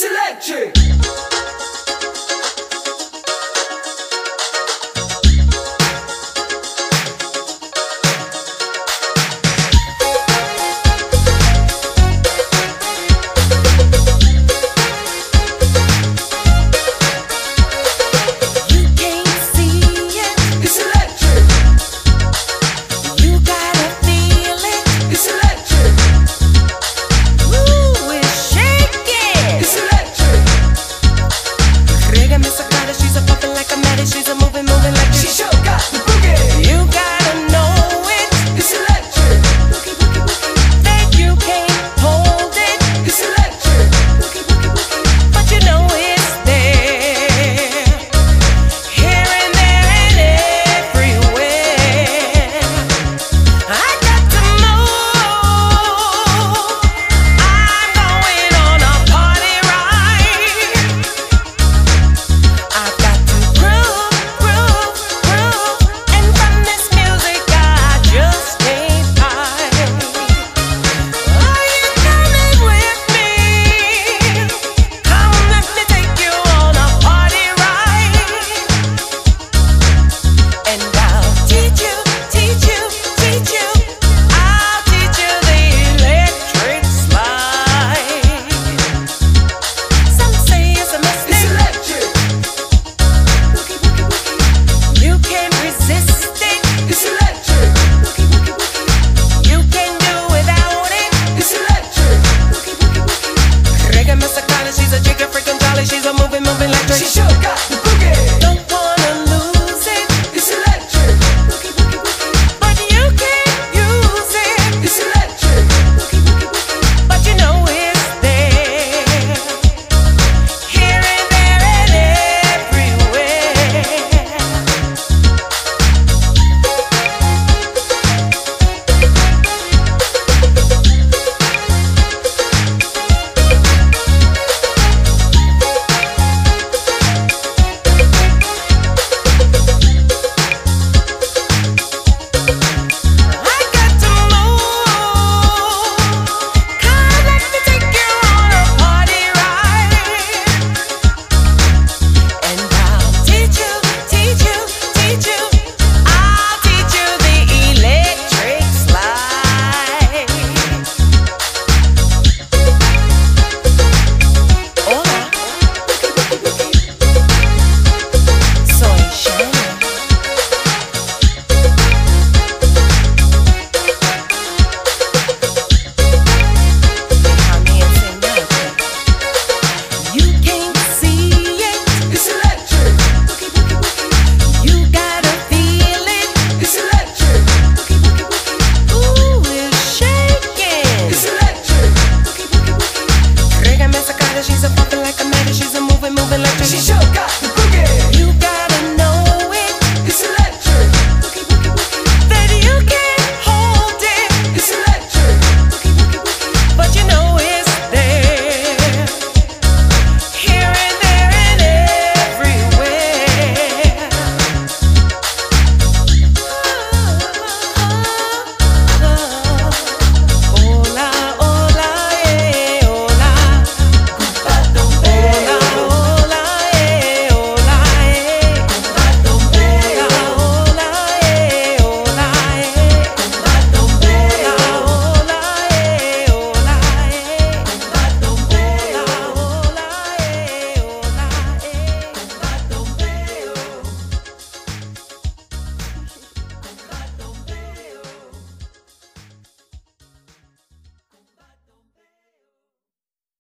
It's electric.